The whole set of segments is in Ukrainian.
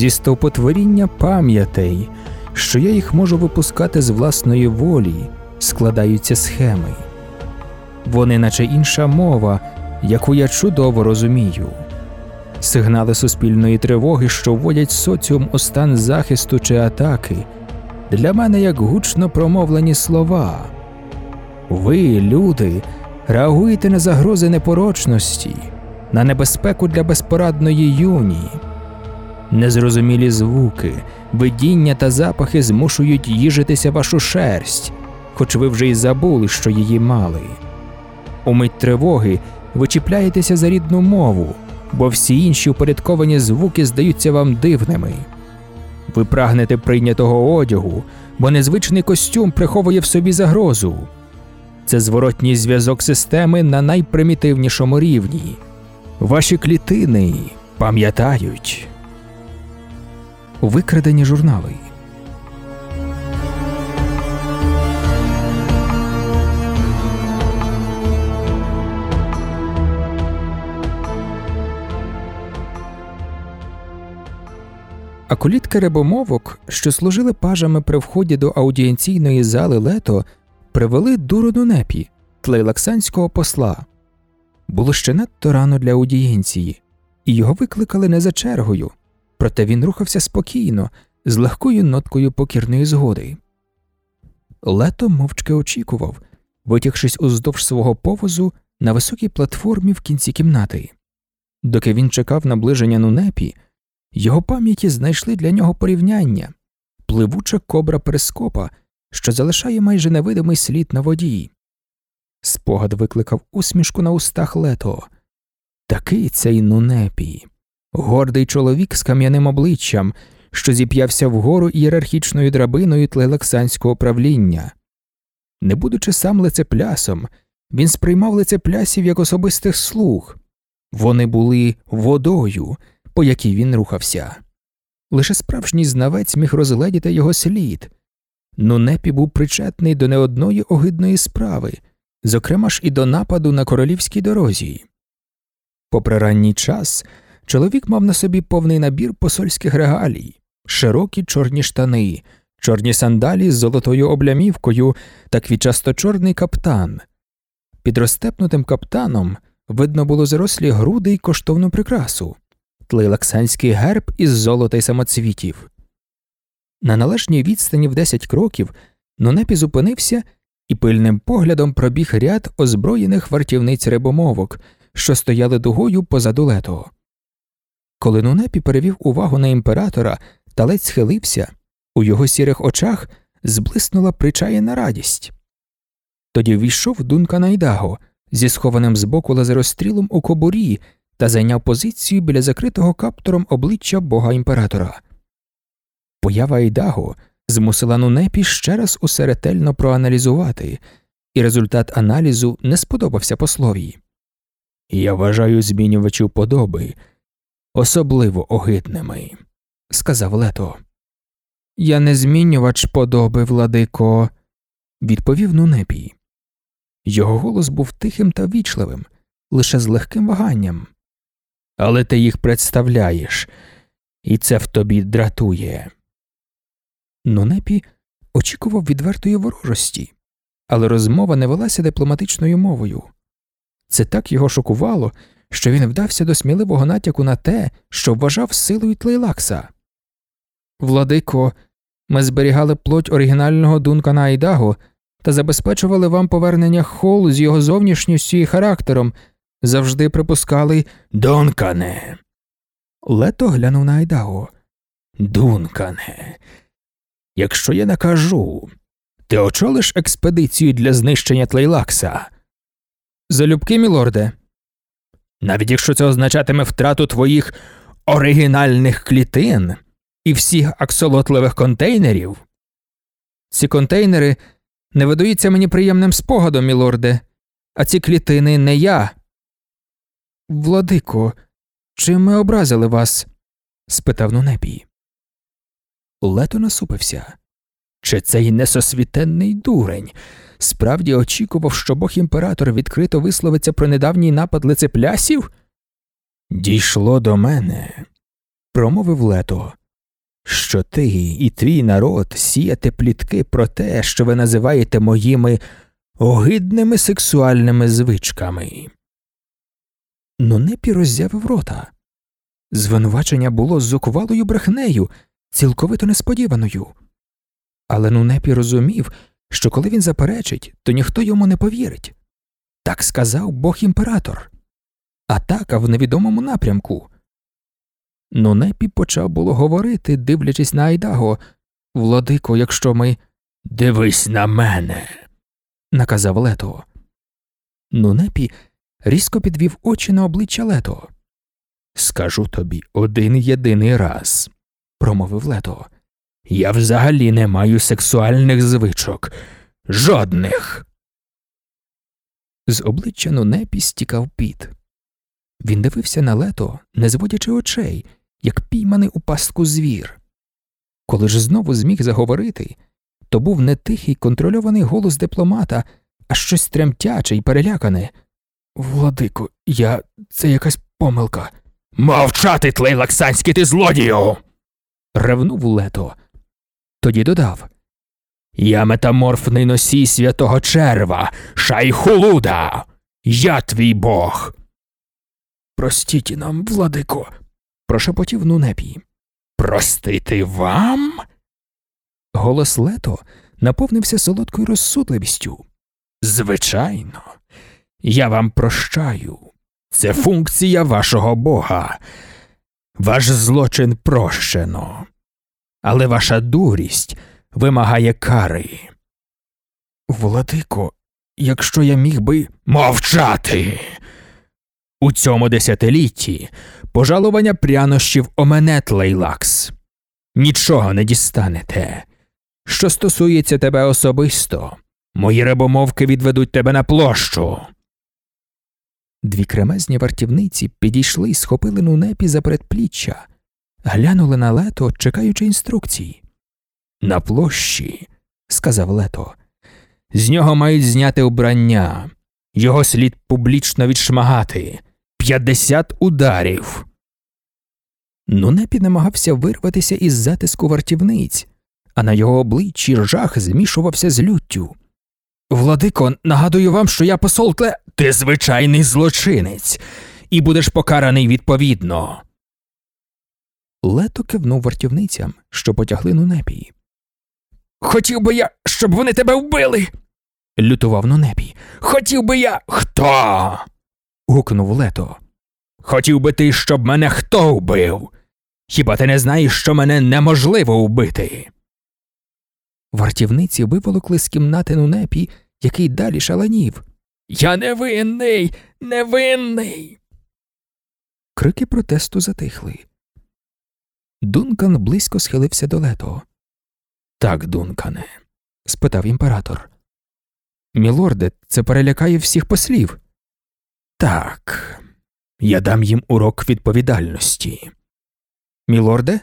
зі стовпотворіння пам'ятей, що я їх можу випускати з власної волі, складаються схеми. Вони, наче інша мова, яку я чудово розумію. Сигнали суспільної тривоги, що вводять соціум у стан захисту чи атаки, для мене як гучно промовлені слова. Ви, люди, реагуєте на загрози непорочності, на небезпеку для безпорадної юні. Незрозумілі звуки, видіння та запахи змушують їжитися вашу шерсть, хоч ви вже й забули, що її мали. У мить тривоги ви чіпляєтеся за рідну мову, бо всі інші упорядковані звуки здаються вам дивними. Ви прагнете прийнятого одягу, бо незвичний костюм приховує в собі загрозу. Це зворотній зв'язок системи на найпримітивнішому рівні. Ваші клітини пам'ятають. Викрадені журнали. Акулітки рибомовок, що служили пажами при вході до аудієнційної зали лето, привели Дурону непі, тлейлаксанського посла. Було ще надто рано для аудієнції, і його викликали не за чергою, проте він рухався спокійно, з легкою ноткою покірної згоди. Лето мовчки очікував, витягшись уздовж свого повозу на високій платформі в кінці кімнати. Доки він чекав наближення нунепі, його пам'яті знайшли для нього порівняння пливуча кобра перископа, що залишає майже невидимий слід на воді. Спогад викликав усмішку на устах лето. Такий цей нунепі, гордий чоловік з кам'яним обличчям, що зіп'явся вгору ієрархічною драбиною тлелексанського правління. Не будучи сам лицеплясом, він сприймав лицеплясів як особистих слуг. Вони були водою, по якій він рухався. Лише справжній знавець міг розгледіти його слід. Нунепі був причетний до не одної огидної справи, зокрема ж і до нападу на королівській дорозі. Попри ранній час, чоловік мав на собі повний набір посольських регалій, широкі чорні штани, чорні сандалі з золотою облямівкою та квітчасто чорний каптан. Під розтепнутим каптаном видно було зарослі груди й коштовну прикрасу, тлейлаксанський герб із золота й самоцвітів. На належній відстані в 10 кроків Нонепі зупинився і пильним поглядом пробіг ряд озброєних вартівниць рибомовок, що стояли дугою позаду лето. Коли Нунепі перевів увагу на імператора та ледь схилився, у його сірих очах зблиснула причаєна радість. Тоді ввійшов Дунка Найдаго зі схованим збоку лазерострілом у кобурі та зайняв позицію біля закритого каптором обличчя бога імператора. Поява Айдаго змусила Нунепі ще раз усе ретельно проаналізувати, і результат аналізу не сподобався послові. Я вважаю змінювачів подоби особливо огидними, сказав Лето. Я не змінювач подоби, владико, відповів Нунепі. Його голос був тихим та вічливим, лише з легким ваганням. Але ти їх представляєш, і це в тобі дратує. Нунепі очікував відвертої ворожості, але розмова не велася дипломатичною мовою. Це так його шокувало, що він вдався до сміливого натяку на те, що вважав силою тлейлакса. Владико, ми зберігали плоть оригінального Дункана Айдаго та забезпечували вам повернення холу з його зовнішністю і характером, завжди припускали Дункане. Лето глянув на Айдаго. Дункане. Якщо я накажу, ти очолиш експедицію для знищення Тлейлакса? Залюбки, мілорде. Навіть якщо це означатиме втрату твоїх оригінальних клітин і всіх аксолотливих контейнерів. Ці контейнери не видаються мені приємним спогадом, мілорде, а ці клітини не я. Владико, чи ми образили вас? спитав Нунепій. Лето насупився. Чи цей несосвітенний дурень справді очікував, що бог імператор відкрито висловиться про недавній напад лицеплясів? Дійшло до мене, промовив лето, що ти і твій народ сіяте плітки про те, що ви називаєте моїми огидними сексуальними звичками. Но Непі роззявив рота. Звинувачення було зухвалою брехнею, цілковито несподіваною. Але Нунепі розумів, що коли він заперечить, то ніхто йому не повірить. Так сказав бог імператор. Атака в невідомому напрямку. Нунепі почав було говорити, дивлячись на Айдаго Владико, якщо ми. Дивись на мене, наказав Лето. Нунепі різко підвів очі на обличчя Лето. Скажу тобі один єдиний раз, промовив Лето. Я взагалі не маю сексуальних звичок. Жодних. З обличчя Нунепі стікав піт. Він дивився на лето, не зводячи очей, як пійманий у пастку звір. Коли ж знову зміг заговорити, то був не тихий контрольований голос дипломата, а щось тремтяче й перелякане. Владико, я це якась помилка. Мовчати, тлей лаксанський ти злодію. ревнув лето. Тоді додав Я метаморфний носій святого черва, шайхулуда. Я твій бог. Простіть нам, владико, прошепотів Нунепі. Простити вам? Голос лето наповнився солодкою розсудливістю. Звичайно, я вам прощаю. Це функція вашого бога. Ваш злочин прощено, але ваша дурість вимагає кари. Владико, якщо я міг би мовчати. У цьому десятилітті пожалування прянощів оменет лейлакс. Нічого не дістанете. Що стосується тебе особисто, мої рибомовки відведуть тебе на площу. Дві кремезні вартівниці підійшли і схопили нунепі за предпліччя, глянули на лето, чекаючи інструкцій. На площі, сказав лето, з нього мають зняти убрання, його слід публічно відшмагати. П'ятдесят ударів. Нунепі намагався вирватися із затиску вартівниць, а на його обличчі жах змішувався з люттю. Владико, нагадую вам, що я посол Кле... Ти звичайний злочинець, і будеш покараний відповідно. Лето кивнув вартівницям, що потягли Нунепі. Хотів би я, щоб вони тебе вбили. лютував Нунепі. Хотів би я. Хто? гукнув лето. Хотів би ти, щоб мене хто вбив? Хіба ти не знаєш, що мене неможливо вбити? Вартівниці виволокли з кімнати Нунепі, який далі шаленів. Я невинний, невинний. Крики протесту затихли. Дункан близько схилився до лето. Так, Дункане, спитав імператор. Мілорде, це перелякає всіх послів. Так, я дам їм урок відповідальності. Мілорде?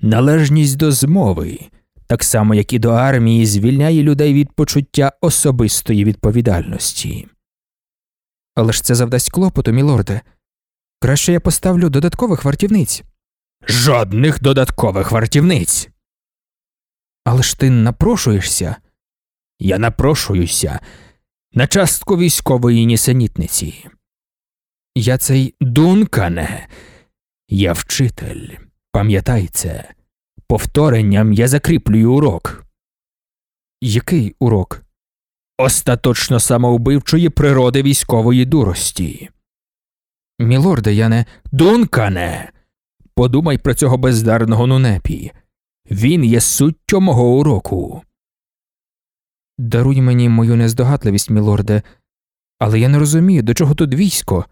Належність до змови, так само як і до армії, звільняє людей від почуття особистої відповідальності. Але ж це завдасть клопоту, мілорде. Краще я поставлю додаткових вартівниць. Жодних додаткових вартівниць. Але ж ти напрошуєшся. Я напрошуюся на частку військової нісенітниці. Я цей Дункане, я вчитель, пам'ятай це. Повторенням я закріплюю урок. Який урок? Остаточно самовбивчої природи військової дурості. Мілорде, я не Дункане. Подумай про цього бездарного нунепі. Він є суттю мого уроку. Даруй мені мою нездогадливість, мілорде, але я не розумію, до чого тут військо.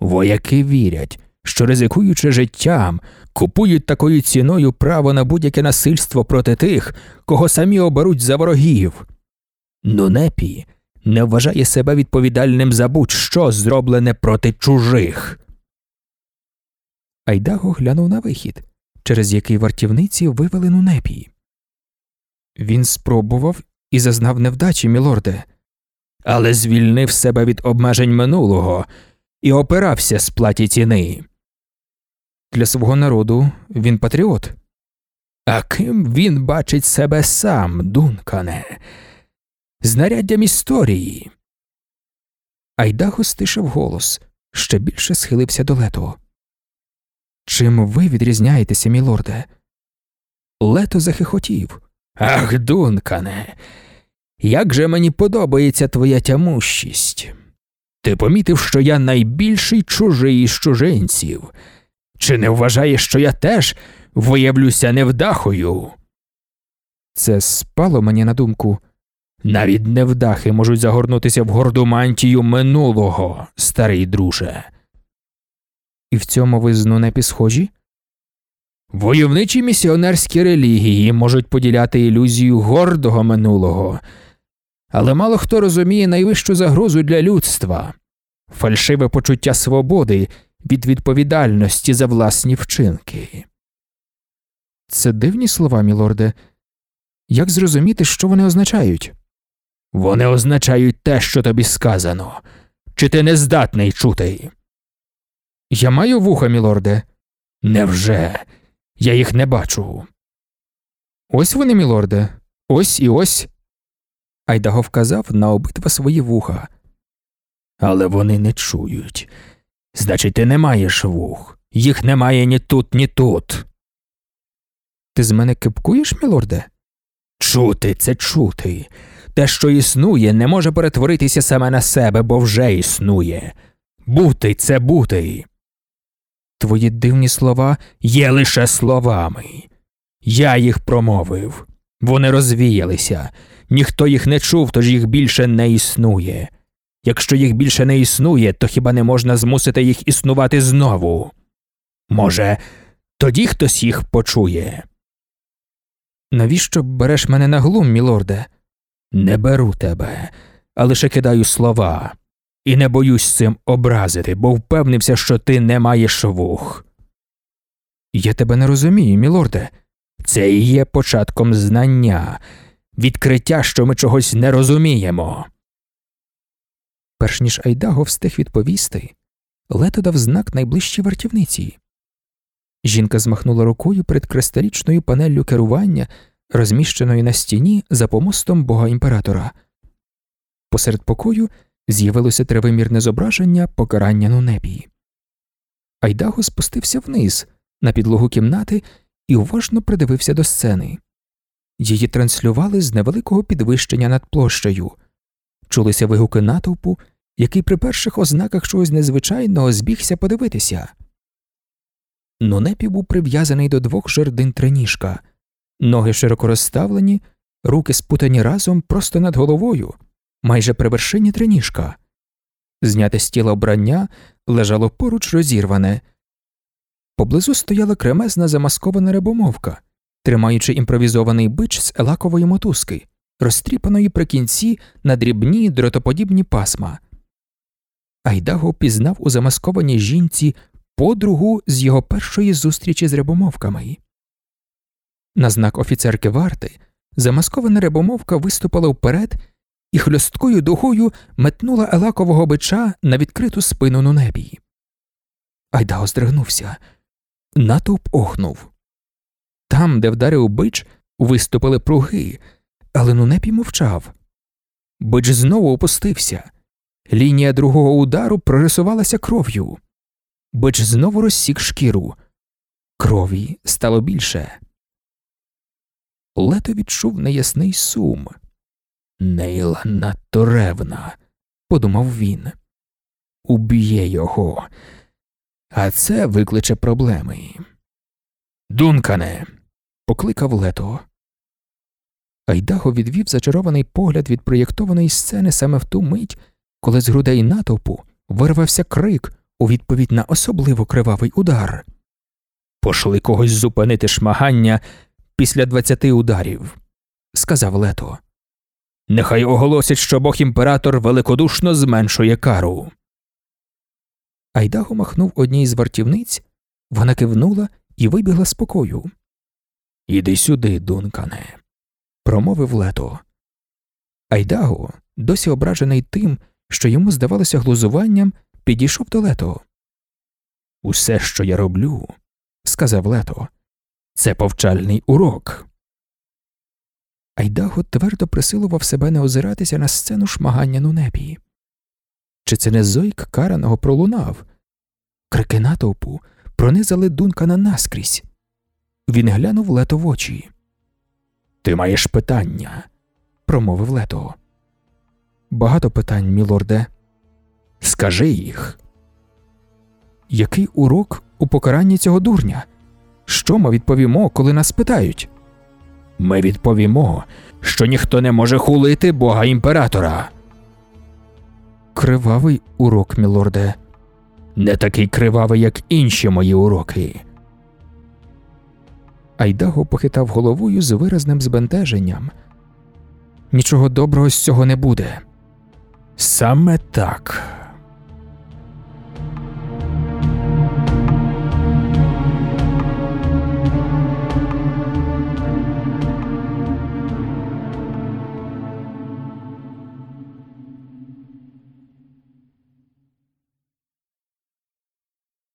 Вояки вірять, що, ризикуючи життям, купують такою ціною право на будь-яке насильство проти тих, кого самі оберуть за ворогів. Нунепі не вважає себе відповідальним за будь-що зроблене проти чужих. Айдаго глянув на вихід, через який вартівниці вивели Нунепі. Він спробував і зазнав невдачі, мілорде, але звільнив себе від обмежень минулого і опирався сплаті ціни. Для свого народу він патріот. А ким він бачить себе сам, Дункане? Знаряддям історії. Айдаго стишив голос, ще більше схилився до лето. Чим ви відрізняєтеся, мілорде? Лето захихотів. Ах, Дункане, як же мені подобається твоя тямущість. Ти помітив, що я найбільший чужий із чужинців. Чи не вважаєш, що я теж виявлюся невдахою? Це спало мені на думку. Навіть невдахи можуть загорнутися в горду мантію минулого, старий друже. І в цьому ви з Нунепі схожі? Войовничі місіонерські релігії можуть поділяти ілюзію гордого минулого, але мало хто розуміє найвищу загрозу для людства фальшиве почуття свободи від відповідальності за власні вчинки. Це дивні слова, мілорде. Як зрозуміти, що вони означають? Вони означають те, що тобі сказано. Чи ти не здатний чути? Я маю вуха, мілорде. Невже? Я їх не бачу. Ось вони, мілорде, ось і ось. Айдаго вказав на обидва свої вуха. Але вони не чують. Значить, ти не маєш вух. Їх немає ні тут, ні тут. Ти з мене кипкуєш, мілорде? Чути це чути. Те, що існує, не може перетворитися саме на себе, бо вже існує. Бути це бути. Твої дивні слова є лише словами. Я їх промовив. Вони розвіялися. Ніхто їх не чув, тож їх більше не існує. Якщо їх більше не існує, то хіба не можна змусити їх існувати знову? Може, тоді хтось їх почує. Навіщо береш мене на глум, мілорде? Не беру тебе, а лише кидаю слова, і не боюсь цим образити, бо впевнився, що ти не маєш вух. Я тебе не розумію, мілорде. Це і є початком знання, відкриття, що ми чогось не розуміємо. Перш ніж Айдаго встиг відповісти, Лето дав знак найближчій вартівниці. Жінка змахнула рукою перед кристалічною панеллю керування, розміщеною на стіні за помостом бога імператора. Посеред покою з'явилося тривимірне зображення покарання на небі. Айдаго спустився вниз на підлогу кімнати і уважно придивився до сцени. Її транслювали з невеликого підвищення над площею, чулися вигуки натовпу, який при перших ознаках чогось незвичайного збігся подивитися. Нунепі був прив'язаний до двох жердин триніжка, ноги широко розставлені, руки спутані разом просто над головою, майже при вершині триніжка. Зняте з тіла обрання лежало поруч розірване. Поблизу стояла кремезна замаскована рибомовка, тримаючи імпровізований бич з елакової мотузки, розтріпаної при кінці на дрібні дротоподібні пасма. Айдаго пізнав у замаскованій жінці подругу з його першої зустрічі з рибомовками. На знак офіцерки варти замаскована рибомовка виступила вперед і хльосткою дугою метнула елакового бича на відкриту спину на небі. Айдаго здригнувся. Натовп охнув. Там, де вдарив бич, виступили пруги, але Нунепі мовчав. Бич знову опустився. Лінія другого удару прорисувалася кров'ю. Бич знову розсік шкіру. Крові стало більше. Лето відчув неясний сум. Нейла надто ревна, подумав він. Уб'є його, а це викличе проблеми. Дункане. покликав лето. Айдаго відвів зачарований погляд від проєктованої сцени саме в ту мить, коли з грудей натовпу вирвався крик у відповідь на особливо кривавий удар. Пошли когось зупинити шмагання після двадцяти ударів, сказав лето. Нехай оголосять, що бог імператор великодушно зменшує кару. Айдаго махнув одній з вартівниць, вона кивнула і вибігла з покою. Іди сюди, дункане, промовив лето. Айдаго, досі ображений тим, що йому здавалося глузуванням, підійшов до лето. Усе, що я роблю, сказав лето, Це повчальний урок. Айдаго твердо присилував себе не озиратися на сцену шмагання Нунепії. Чи це не зойк караного пролунав? Крики натовпу пронизали Дункана наскрізь. Він глянув лето в очі. Ти маєш питання, промовив лето. Багато питань, мілорде. Скажи їх. Який урок у покаранні цього дурня? Що ми відповімо, коли нас питають? Ми відповімо, що ніхто не може хулити бога імператора. Кривавий урок, мілорде. Не такий кривавий, як інші мої уроки. Айдаго похитав головою з виразним збентеженням. Нічого доброго з цього не буде. Саме так.